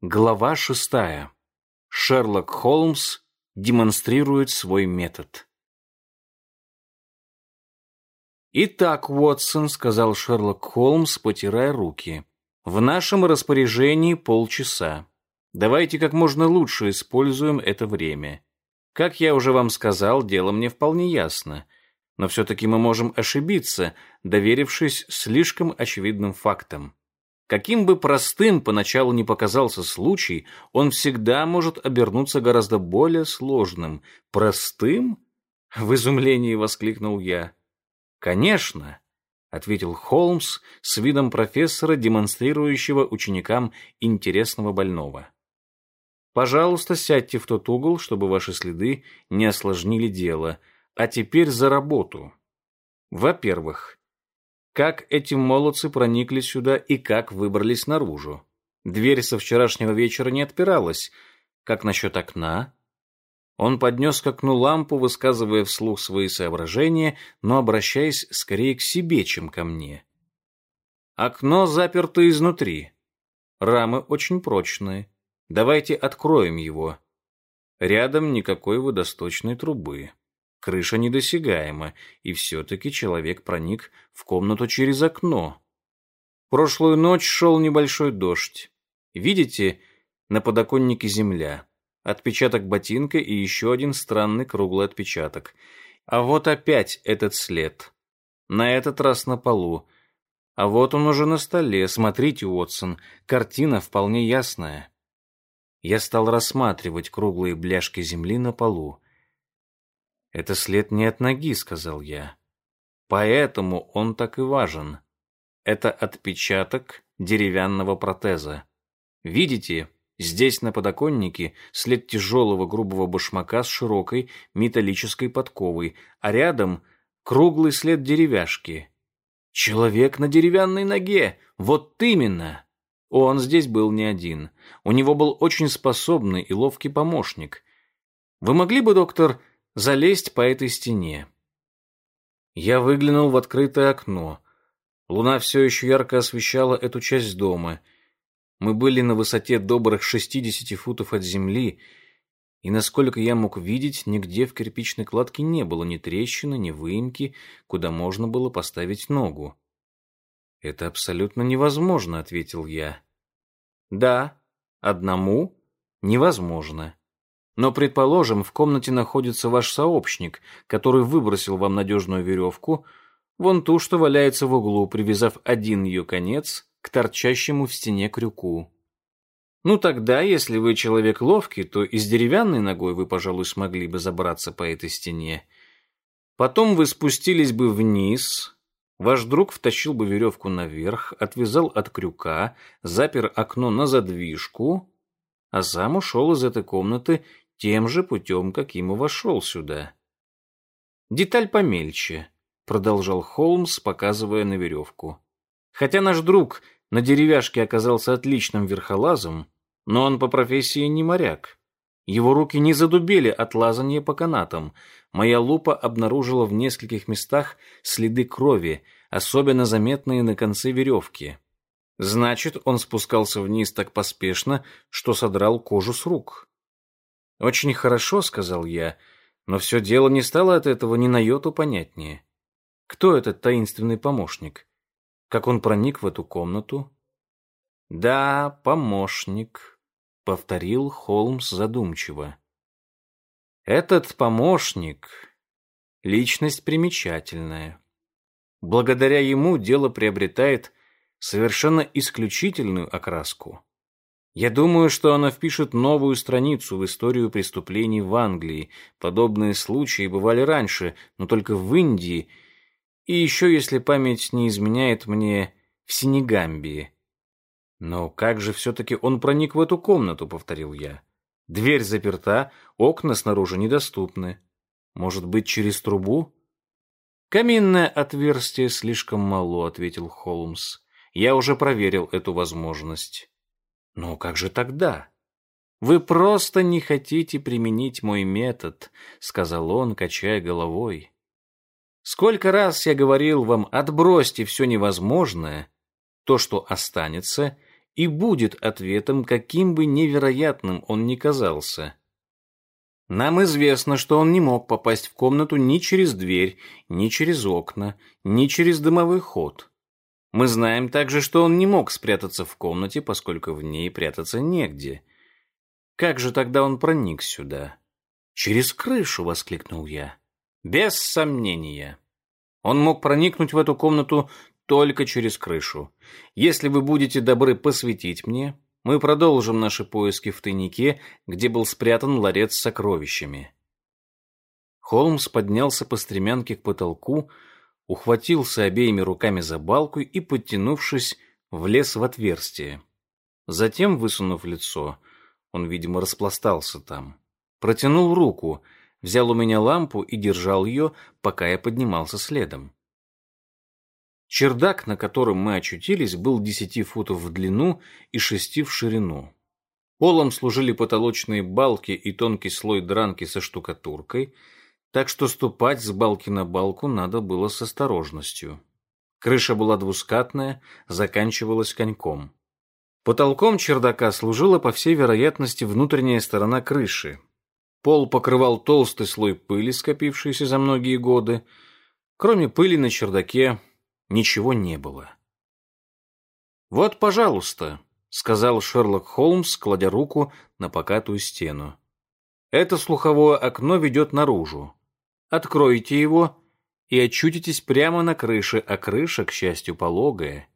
Глава шестая. Шерлок Холмс демонстрирует свой метод. «Итак, Уотсон», — сказал Шерлок Холмс, потирая руки, — «в нашем распоряжении полчаса. Давайте как можно лучше используем это время. Как я уже вам сказал, дело мне вполне ясно, но все-таки мы можем ошибиться, доверившись слишком очевидным фактам. Каким бы простым поначалу не показался случай, он всегда может обернуться гораздо более сложным. Простым? В изумлении воскликнул я. Конечно, ответил Холмс с видом профессора, демонстрирующего ученикам интересного больного. Пожалуйста, сядьте в тот угол, чтобы ваши следы не осложнили дело. А теперь за работу. Во-первых, как эти молодцы проникли сюда и как выбрались наружу. Дверь со вчерашнего вечера не отпиралась. Как насчет окна? Он поднес к окну лампу, высказывая вслух свои соображения, но обращаясь скорее к себе, чем ко мне. Окно заперто изнутри. Рамы очень прочные. Давайте откроем его. Рядом никакой водосточной трубы. Крыша недосягаема, и все-таки человек проник в комнату через окно. Прошлую ночь шел небольшой дождь. Видите, на подоконнике земля. Отпечаток ботинка и еще один странный круглый отпечаток. А вот опять этот след. На этот раз на полу. А вот он уже на столе. Смотрите, Уотсон, картина вполне ясная. Я стал рассматривать круглые бляшки земли на полу. «Это след не от ноги», — сказал я. «Поэтому он так и важен. Это отпечаток деревянного протеза. Видите, здесь на подоконнике след тяжелого грубого башмака с широкой металлической подковой, а рядом круглый след деревяшки. Человек на деревянной ноге! Вот именно!» Он здесь был не один. У него был очень способный и ловкий помощник. Вы могли бы, доктор, залезть по этой стене. Я выглянул в открытое окно. Луна все еще ярко освещала эту часть дома. Мы были на высоте добрых 60 футов от земли, и, насколько я мог видеть, нигде в кирпичной кладке не было ни трещины, ни выемки, куда можно было поставить ногу. «Это абсолютно невозможно», — ответил я. «Да, одному невозможно. Но, предположим, в комнате находится ваш сообщник, который выбросил вам надежную веревку, вон ту, что валяется в углу, привязав один ее конец к торчащему в стене крюку. Ну тогда, если вы человек ловкий, то и с деревянной ногой вы, пожалуй, смогли бы забраться по этой стене. Потом вы спустились бы вниз, ваш друг втащил бы веревку наверх, отвязал от крюка, запер окно на задвижку, а сам ушел из этой комнаты тем же путем, каким и вошел сюда. «Деталь помельче», — продолжал Холмс, показывая на веревку. «Хотя наш друг на деревяшке оказался отличным верхолазом, но он по профессии не моряк. Его руки не задубели от лазания по канатам. Моя лупа обнаружила в нескольких местах следы крови, особенно заметные на конце веревки. Значит, он спускался вниз так поспешно, что содрал кожу с рук. «Очень хорошо», — сказал я, но все дело не стало от этого ни на йоту понятнее. Кто этот таинственный помощник? Как он проник в эту комнату? «Да, помощник», — повторил Холмс задумчиво. «Этот помощник — личность примечательная. Благодаря ему дело приобретает совершенно исключительную окраску. Я думаю, что она впишет новую страницу в историю преступлений в Англии. Подобные случаи бывали раньше, но только в Индии, и еще, если память не изменяет мне, в Сенегамбии. Но как же все-таки он проник в эту комнату, повторил я. Дверь заперта, окна снаружи недоступны. Может быть, через трубу? Каминное отверстие слишком мало, ответил Холмс. Я уже проверил эту возможность. Но как же тогда? Вы просто не хотите применить мой метод, сказал он, качая головой. Сколько раз я говорил вам, отбросьте все невозможное, то, что останется, и будет ответом, каким бы невероятным он ни казался. Нам известно, что он не мог попасть в комнату ни через дверь, ни через окна, ни через дымовой ход. Мы знаем также, что он не мог спрятаться в комнате, поскольку в ней прятаться негде. Как же тогда он проник сюда? Через крышу, воскликнул я. Без сомнения. Он мог проникнуть в эту комнату только через крышу. Если вы будете добры посветить мне, мы продолжим наши поиски в тайнике, где был спрятан ларец с сокровищами. Холмс поднялся по стремянке к потолку, ухватился обеими руками за балку и, подтянувшись, влез в отверстие. Затем, высунув лицо, он, видимо, распластался там, протянул руку, взял у меня лампу и держал ее, пока я поднимался следом. Чердак, на котором мы очутились, был десяти футов в длину и шести в ширину. Полом служили потолочные балки и тонкий слой дранки со штукатуркой, так что ступать с балки на балку надо было с осторожностью. Крыша была двускатная, заканчивалась коньком. Потолком чердака служила, по всей вероятности, внутренняя сторона крыши. Пол покрывал толстый слой пыли, скопившийся за многие годы. Кроме пыли на чердаке ничего не было. «Вот, пожалуйста», — сказал Шерлок Холмс, кладя руку на покатую стену. «Это слуховое окно ведет наружу. Откройте его и очутитесь прямо на крыше, а крыша, к счастью, пологая.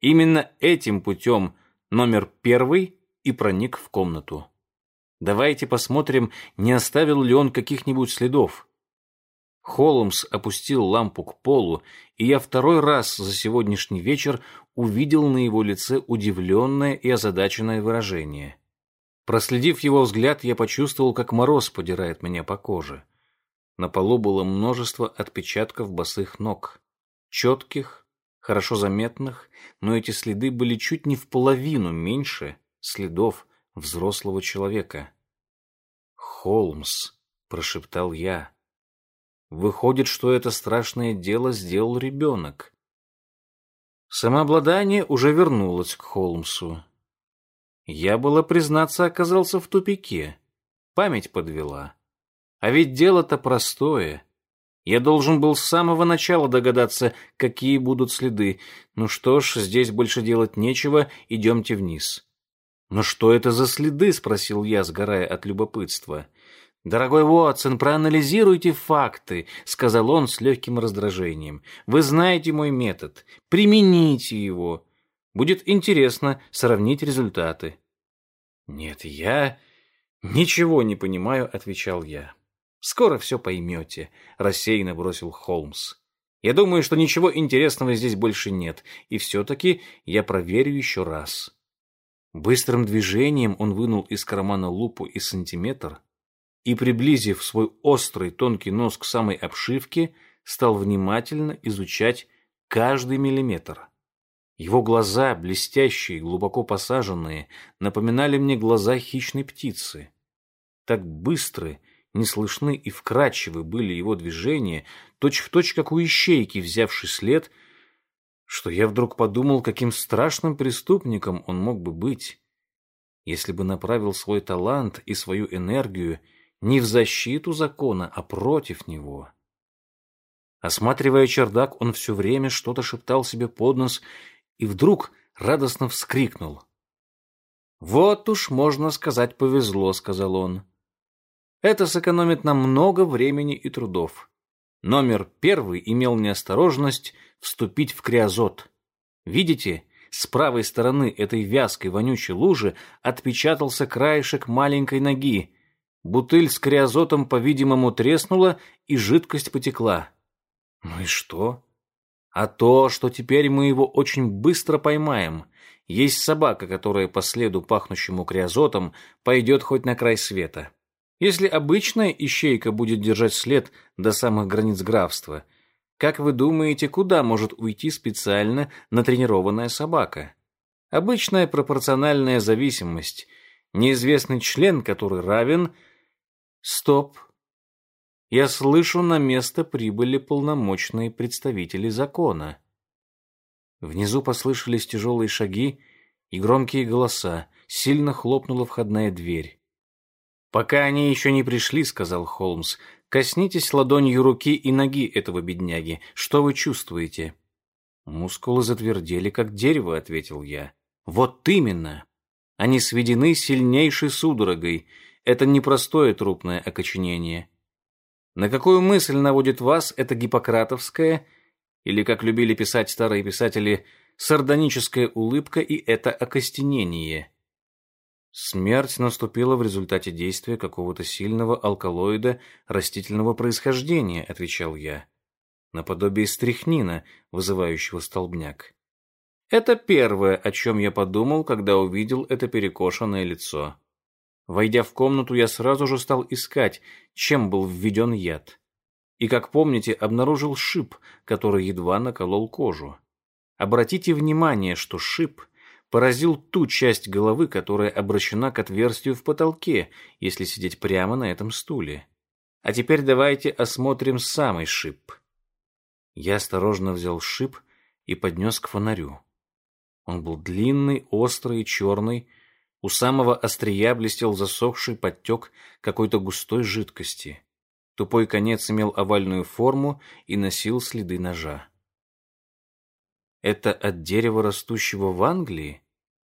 Именно этим путем номер первый и проник в комнату. Давайте посмотрим, не оставил ли он каких-нибудь следов. Холмс опустил лампу к полу, и я второй раз за сегодняшний вечер увидел на его лице удивленное и озадаченное выражение. Проследив его взгляд, я почувствовал, как мороз подирает меня по коже. На полу было множество отпечатков босых ног. Четких, хорошо заметных, но эти следы были чуть не в половину меньше следов взрослого человека. «Холмс», — прошептал я, — Выходит, что это страшное дело сделал ребенок. Самообладание уже вернулось к Холмсу. Я было, признаться, оказался в тупике. Память подвела. А ведь дело-то простое. Я должен был с самого начала догадаться, какие будут следы. Ну что ж, здесь больше делать нечего, идемте вниз. «Но что это за следы?» — спросил я, сгорая от любопытства. «Дорогой Уотсон, проанализируйте факты», — сказал он с легким раздражением. «Вы знаете мой метод. Примените его. Будет интересно сравнить результаты». «Нет, я ничего не понимаю», — отвечал я. «Скоро все поймете», — рассеянно бросил Холмс. «Я думаю, что ничего интересного здесь больше нет, и все-таки я проверю еще раз». Быстрым движением он вынул из кармана лупу и сантиметр — и, приблизив свой острый тонкий нос к самой обшивке, стал внимательно изучать каждый миллиметр. Его глаза, блестящие, глубоко посаженные, напоминали мне глаза хищной птицы. Так быстры, неслышны и вкрадчивы были его движения, точь-в-точь, точь, как у ищейки, взявший след, что я вдруг подумал, каким страшным преступником он мог бы быть, если бы направил свой талант и свою энергию не в защиту закона, а против него. Осматривая чердак, он все время что-то шептал себе под нос и вдруг радостно вскрикнул. «Вот уж, можно сказать, повезло», — сказал он. «Это сэкономит нам много времени и трудов. Номер первый имел неосторожность вступить в криозот. Видите, с правой стороны этой вязкой вонючей лужи отпечатался краешек маленькой ноги, Бутыль с криозотом, по-видимому, треснула, и жидкость потекла. Ну и что? А то, что теперь мы его очень быстро поймаем. Есть собака, которая по следу, пахнущему криозотом, пойдет хоть на край света. Если обычная ищейка будет держать след до самых границ графства, как вы думаете, куда может уйти специально натренированная собака? Обычная пропорциональная зависимость, неизвестный член, который равен – Стоп. Я слышу, на место прибыли полномочные представители закона. Внизу послышались тяжелые шаги, и громкие голоса. Сильно хлопнула входная дверь. «Пока они еще не пришли», — сказал Холмс, — «коснитесь ладонью руки и ноги этого бедняги. Что вы чувствуете?» «Мускулы затвердели, как дерево», — ответил я. «Вот именно. Они сведены сильнейшей судорогой. Это непростое трупное окоченение. На какую мысль наводит вас эта гиппократовская, или, как любили писать старые писатели, сардоническая улыбка и это окостенение?» Смерть наступила в результате действия какого-то сильного алкалоида растительного происхождения, отвечал я. Наподобие стрихнина, вызывающего столбняк. Это первое, о чем я подумал, когда увидел это перекошенное лицо. Войдя в комнату, я сразу же стал искать, чем был введен яд. И, как помните, обнаружил шип, который едва наколол кожу. Обратите внимание, что шип — поразил ту часть головы, которая обращена к отверстию в потолке, если сидеть прямо на этом стуле. А теперь давайте осмотрим самый шип. Я осторожно взял шип и поднес к фонарю. Он был длинный, острый и черный. У самого острия блестел засохший подтек какой-то густой жидкости. Тупой конец имел овальную форму и носил следы ножа. Это от дерева, растущего в Англии?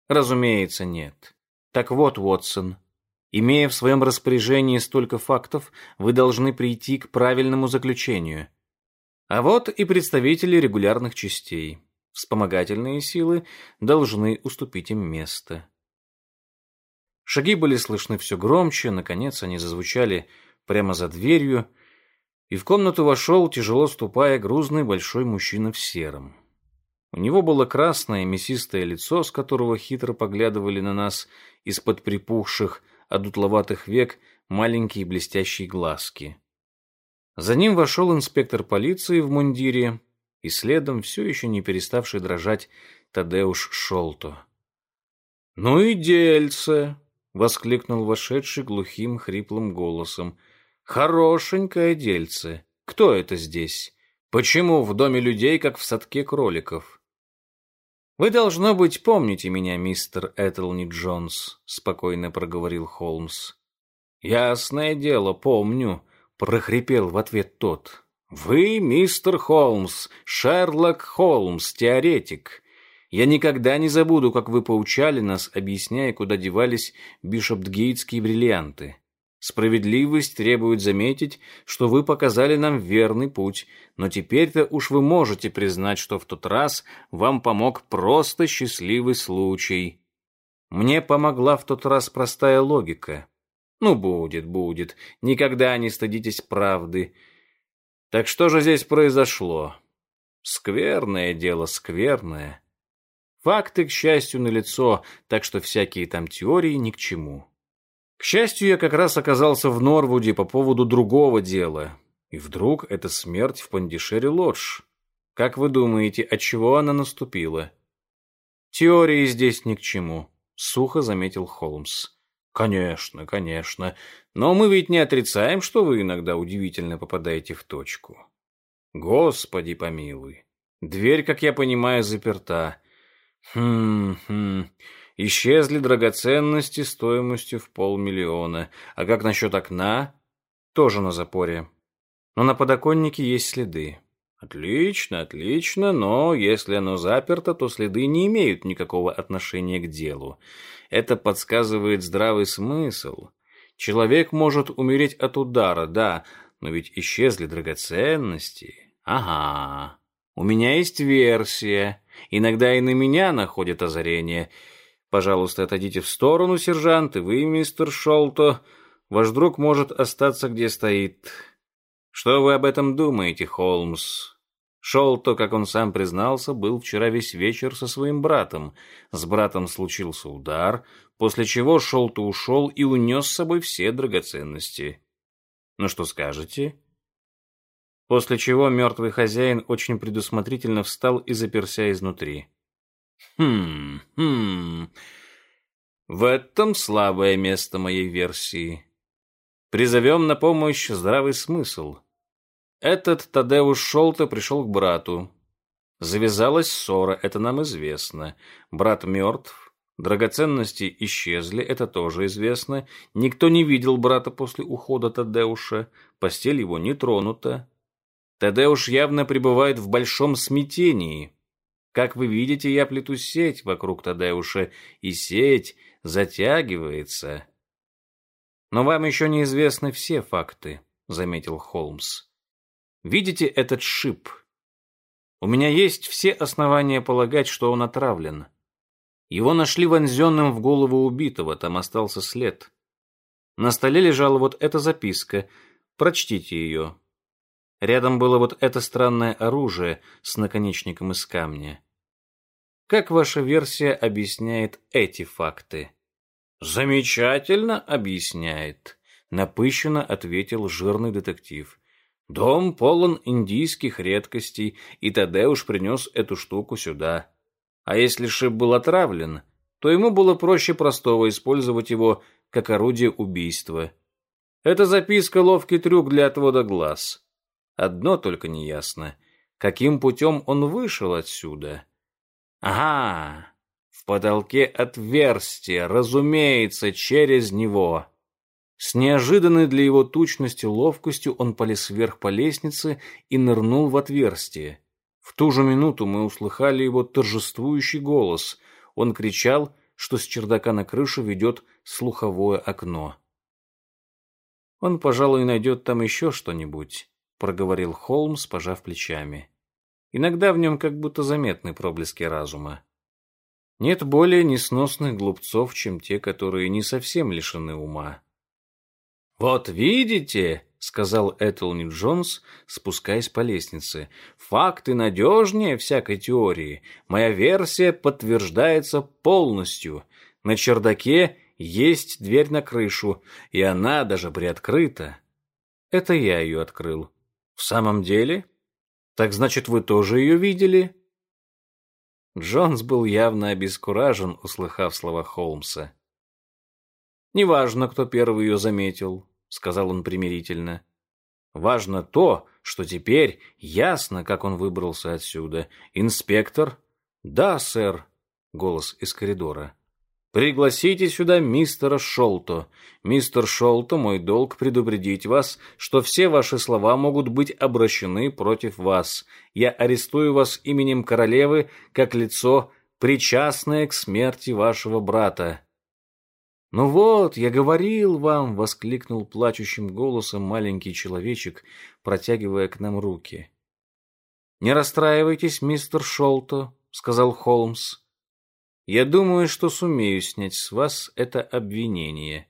Разумеется, нет. Так вот, Уотсон, имея в своем распоряжении столько фактов, вы должны прийти к правильному заключению. А вот и представители регулярных частей. Вспомогательные силы должны уступить им место. Шаги были слышны все громче, наконец они зазвучали прямо за дверью, и в комнату вошел, тяжело ступая, грузный большой мужчина в сером. У него было красное мясистое лицо, с которого хитро поглядывали на нас из-под припухших, одутловатых век маленькие блестящие глазки. За ним вошел инспектор полиции в мундире, и следом все еще не переставший дрожать Тадеуш Шолто. «Ну и дельце!» — воскликнул вошедший глухим хриплым голосом. «Хорошенькое дельце! Кто это здесь? Почему в доме людей, как в садке кроликов?» «Вы, должно быть, помните меня, мистер Этелни Джонс», — спокойно проговорил Холмс. «Ясное дело, помню», — прохрипел в ответ тот. «Вы, мистер Холмс, Шерлок Холмс, теоретик. Я никогда не забуду, как вы поучали нас, объясняя, куда девались бишоптгейтские бриллианты. Справедливость требует заметить, что вы показали нам верный путь, но теперь-то уж вы можете признать, что в тот раз вам помог просто счастливый случай. Мне помогла в тот раз простая логика. Ну, будет, будет. Никогда не стыдитесь правды. Так что же здесь произошло? Скверное дело, скверное. Факты, к счастью, налицо, так что всякие там теории ни к чему. К счастью, я как раз оказался в Норвуде по поводу другого дела. И вдруг эта смерть в Пандишере Лодж. Как вы думаете, от чего она наступила? Теории здесь ни к чему, сухо заметил Холмс. Конечно, конечно. Но мы ведь не отрицаем, что вы иногда удивительно попадаете в точку. Господи помилуй. Дверь, как я понимаю, заперта. Хм-хм. Исчезли драгоценности стоимостью в полмиллиона. А как насчет окна? Тоже на запоре. Но на подоконнике есть следы. Отлично, отлично, но если оно заперто, то следы не имеют никакого отношения к делу. Это подсказывает здравый смысл. Человек может умереть от удара, да, но ведь исчезли драгоценности. Ага. У меня есть версия. Иногда и на меня находят озарение — Пожалуйста, отойдите в сторону, сержант, и вы, мистер Шолто. Ваш друг может остаться, где стоит. Что вы об этом думаете, Холмс? Шолто, как он сам признался, был вчера весь вечер со своим братом. С братом случился удар, после чего Шолто ушел и унес с собой все драгоценности. Ну что скажете? После чего мертвый хозяин очень предусмотрительно встал и заперся изнутри. Хм, хм. В этом слабое место моей версии. Призовем на помощь здравый смысл. Этот Тадеуш Шолта пришел к брату. Завязалась ссора, это нам известно. Брат мертв, Драгоценности исчезли, это тоже известно. Никто не видел брата после ухода Тадеуша. Постель его не тронута. Тадеуш явно пребывает в большом смятении. Как вы видите, я плету сеть вокруг Тадеуша, и сеть затягивается. Но вам еще неизвестны все факты, заметил Холмс. Видите этот шип? У меня есть все основания полагать, что он отравлен. Его нашли вонзенным в голову убитого, там остался след. На столе лежала вот эта записка. Прочтите ее. Рядом было вот это странное оружие с наконечником из камня. Как ваша версия объясняет эти факты? Замечательно объясняет, напыщенно ответил жирный детектив. Дом полон индийских редкостей, и Тадеуш принес эту штуку сюда. А если шип был отравлен, то ему было проще простого использовать его как орудие убийства. Эта записка — ловкий трюк для отвода глаз. Одно только неясно. Каким путем он вышел отсюда? Ага, в потолке отверстие, разумеется, через него. С неожиданной для его тучности ловкостью он полез вверх по лестнице и нырнул в отверстие. В ту же минуту мы услыхали его торжествующий голос. Он кричал, что с чердака на крышу ведет слуховое окно. «Он, пожалуй, найдет там еще что-нибудь», — проговорил Холмс, пожав плечами. Иногда в нем как будто заметны проблески разума. Нет более несносных глупцов, чем те, которые не совсем лишены ума. «Вот видите», сказал Этелни Джонс, спускаясь по лестнице. Факты надежнее всякой теории. Моя версия подтверждается полностью. На чердаке есть дверь на крышу, и она даже приоткрыта. Это я ее открыл. В самом деле? Так значит, вы тоже ее видели? Джонс был явно обескуражен, услыхав слова Холмса. Неважно, кто первый ее заметил сказал он примирительно. Важно то, что теперь ясно, как он выбрался отсюда. Инспектор? Да, сэр, голос из коридора. Пригласите сюда мистера Шолто. Мистер Шолто, мой долг предупредить вас, что все ваши слова могут быть обращены против вас. Я арестую вас именем королевы как лицо, причастное к смерти вашего брата. «Ну вот, я говорил вам!» — воскликнул плачущим голосом маленький человечек, протягивая к нам руки. «Не расстраивайтесь, мистер Шолто», — сказал Холмс. «Я думаю, что сумею снять с вас это обвинение».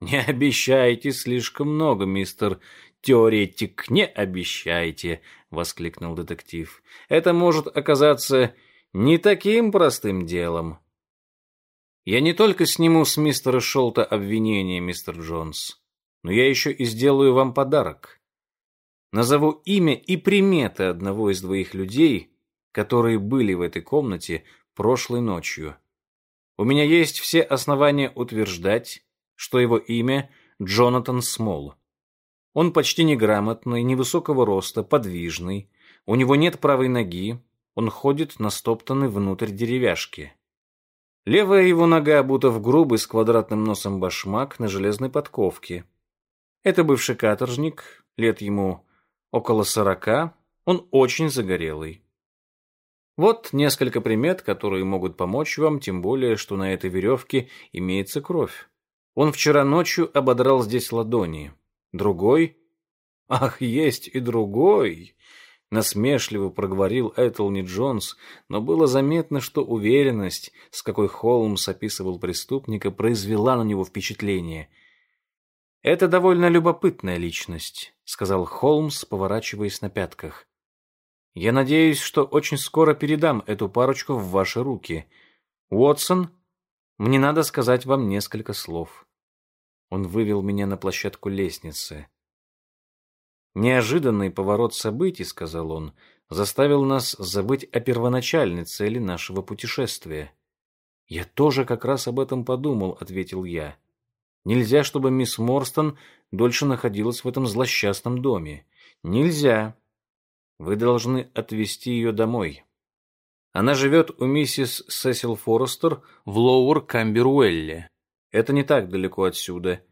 «Не обещайте слишком много, мистер теоретик, не обещайте!» — воскликнул детектив. «Это может оказаться не таким простым делом». Я не только сниму с мистера Шолта обвинение, мистер Джонс, но я еще и сделаю вам подарок. Назову имя и приметы одного из двоих людей, которые были в этой комнате прошлой ночью. У меня есть все основания утверждать, что его имя Джонатан Смол. Он почти неграмотный, невысокого роста, подвижный, у него нет правой ноги, он ходит на стоптанной внутрь деревяшки. Левая его нога обута в грубый с квадратным носом башмак на железной подковке. Это бывший каторжник, лет ему около сорока, он очень загорелый. Вот несколько примет, которые могут помочь вам, тем более, что на этой веревке имеется кровь. Он вчера ночью ободрал здесь ладони. Другой... Ах, есть и другой насмешливо проговорил Этелни Джонс, но было заметно, что уверенность, с какой Холмс описывал преступника, произвела на него впечатление. «Это довольно любопытная личность», — сказал Холмс, поворачиваясь на пятках. «Я надеюсь, что очень скоро передам эту парочку в ваши руки. Уотсон, мне надо сказать вам несколько слов». Он вывел меня на площадку лестницы. Неожиданный поворот событий, сказал он, заставил нас забыть о первоначальной цели нашего путешествия. Я тоже как раз об этом подумал, ответил я. Нельзя, чтобы мисс Морстон дольше находилась в этом злосчастном доме. Нельзя. Вы должны отвезти ее домой. Она живет у миссис Сесил Форестер в Лоуэр Камберуэлле. Это не так далеко отсюда.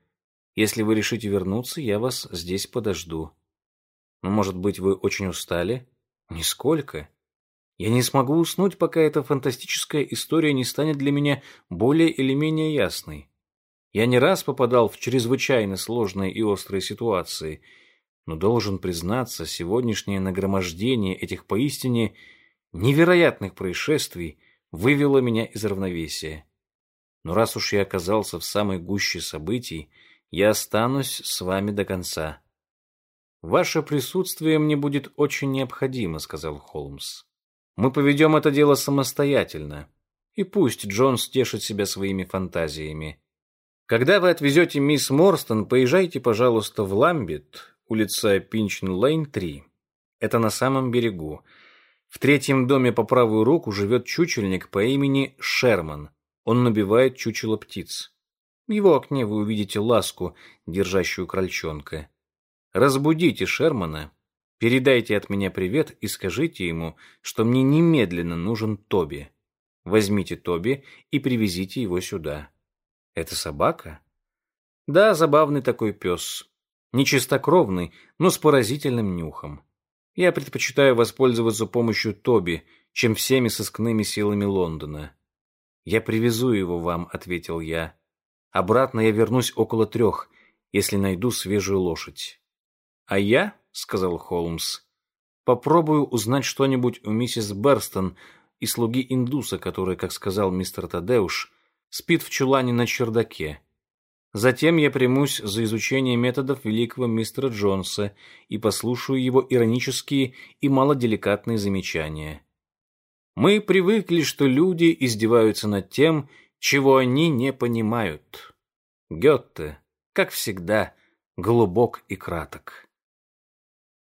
Если вы решите вернуться, я вас здесь подожду. Но, может быть, вы очень устали? Нисколько. Я не смогу уснуть, пока эта фантастическая история не станет для меня более или менее ясной. Я не раз попадал в чрезвычайно сложные и острые ситуации, но должен признаться, сегодняшнее нагромождение этих поистине невероятных происшествий вывело меня из равновесия. Но раз уж я оказался в самой гуще событий, я останусь с вами до конца. Ваше присутствие мне будет очень необходимо, сказал Холмс. Мы поведем это дело самостоятельно, и пусть Джон стешит себя своими фантазиями. Когда вы отвезете мисс Морстон, поезжайте, пожалуйста, в Ламбет, улица Пинчн-Лейн, 3. Это на самом берегу. В третьем доме по правую руку живет чучельник по имени Шерман. Он набивает чучело птиц. В его окне вы увидите ласку, держащую крольчонка. Разбудите Шермана, передайте от меня привет и скажите ему, что мне немедленно нужен Тоби. Возьмите Тоби и привезите его сюда. Это собака? Да, забавный такой пес. Нечистокровный, но с поразительным нюхом. Я предпочитаю воспользоваться помощью Тоби, чем всеми сыскными силами Лондона. Я привезу его вам, ответил я. Обратно я вернусь около трех, если найду свежую лошадь. А я, сказал Холмс, попробую узнать что-нибудь у миссис Берстон и слуги индуса, который, как сказал мистер Тадеуш, спит в чулане на чердаке. Затем я примусь за изучение методов великого мистера Джонса и послушаю его иронические и малоделикатные замечания. Мы привыкли, что люди издеваются над тем, чего они не понимают. Гетте, как всегда, глубок и краток.